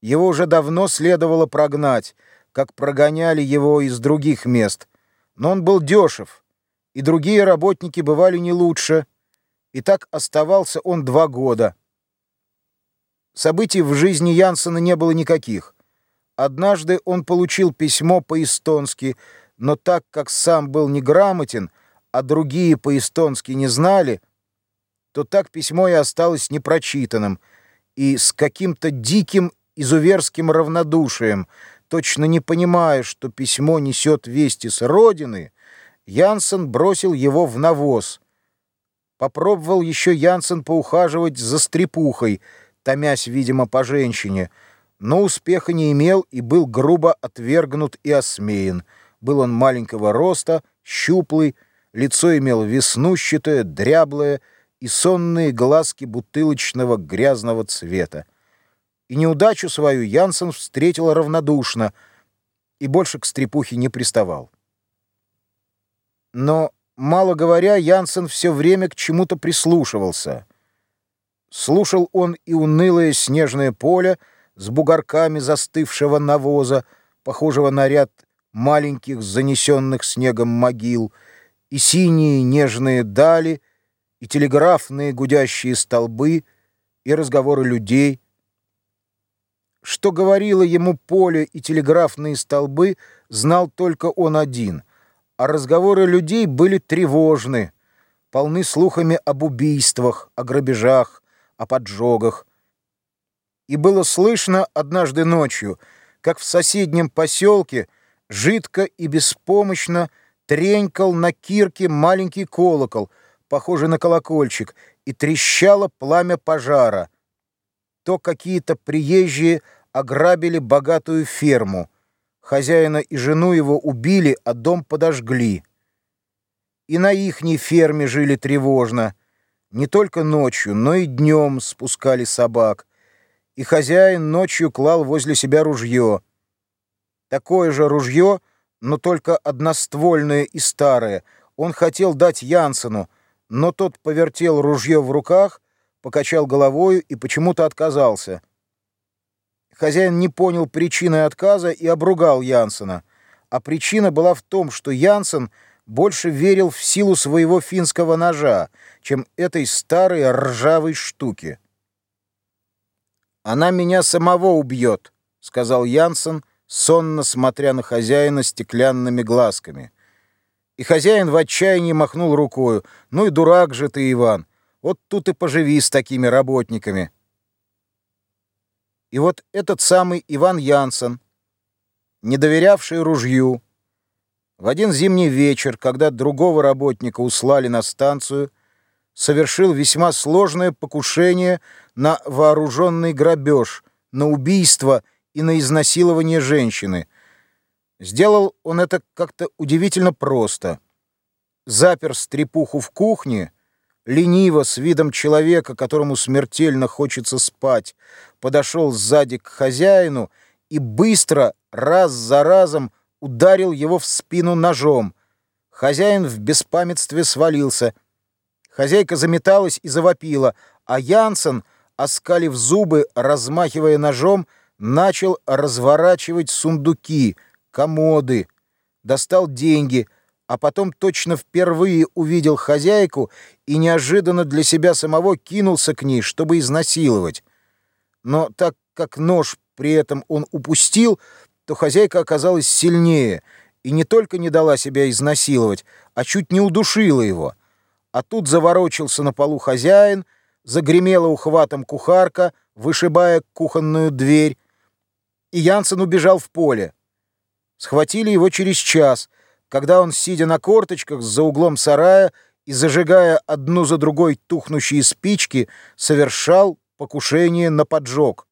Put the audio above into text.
Его уже давно следовало прогнать, как прогоняли его из других мест. Но он был дешев, и другие работники бывали не лучше. И так оставался он два года. Событий в жизни Янсена не было никаких. Однажды он получил письмо по-эстонски, но так как сам был неграмотен, а другие по-эстонски не знали, то так письмо и осталось непрочитанным, и с каким-то диким изуверским равнодушием, точно не понимая, что письмо несет вести с родины, Янсен бросил его в навоз. Попробовал еще Янсен поухаживать за стрепухой, томясь, видимо, по женщине, но успеха не имел и был грубо отвергнут и осмеян. Был он маленького роста, щуплый, лицо имел веснущатое, дряблое и сонные глазки бутылочного грязного цвета и неудачу свою Янсен встретил равнодушно и больше к стрепухе не приставал. Но, мало говоря, Янсен все время к чему-то прислушивался. Слушал он и унылое снежное поле с бугорками застывшего навоза, похожего на ряд маленьких занесенных снегом могил, и синие нежные дали, и телеграфные гудящие столбы, и разговоры людей — что говорило ему поле и телеграфные столбы, знал только он один, а разговоры людей были тревожны, полны слухами об убийствах, о грабежах, о поджогах. И было слышно однажды ночью, как в соседнем поселке жидко и беспомощно тренькал на кирке маленький колокол, похожий на колокольчик, и трещало пламя пожара — то какие-то приезжие ограбили богатую ферму. Хозяина и жену его убили, а дом подожгли. И на ихней ферме жили тревожно. Не только ночью, но и днем спускали собак. И хозяин ночью клал возле себя ружье. Такое же ружье, но только одноствольное и старое. Он хотел дать Янсену, но тот повертел ружье в руках покачал головою и почему-то отказался. Хозяин не понял причины отказа и обругал Янсена. А причина была в том, что Янсен больше верил в силу своего финского ножа, чем этой старой ржавой штуки. «Она меня самого убьет», — сказал Янсен, сонно смотря на хозяина стеклянными глазками. И хозяин в отчаянии махнул рукою. «Ну и дурак же ты, Иван! Вот тут и поживи с такими работниками. И вот этот самый Иван Янсен, не доверявший ружью, в один зимний вечер, когда другого работника услали на станцию, совершил весьма сложное покушение на вооруженный грабеж, на убийство и на изнасилование женщины. Сделал он это как-то удивительно просто. Запер стрепуху в кухне — лениво, с видом человека, которому смертельно хочется спать, подошел сзади к хозяину и быстро, раз за разом, ударил его в спину ножом. Хозяин в беспамятстве свалился. Хозяйка заметалась и завопила, а Янсен, оскалив зубы, размахивая ножом, начал разворачивать сундуки, комоды, достал деньги — а потом точно впервые увидел хозяйку и неожиданно для себя самого кинулся к ней, чтобы изнасиловать. Но так как нож при этом он упустил, то хозяйка оказалась сильнее и не только не дала себя изнасиловать, а чуть не удушила его. А тут заворочился на полу хозяин, загремела ухватом кухарка, вышибая кухонную дверь, и Янсен убежал в поле. Схватили его через час — когда он, сидя на корточках за углом сарая и зажигая одну за другой тухнущие спички, совершал покушение на поджог.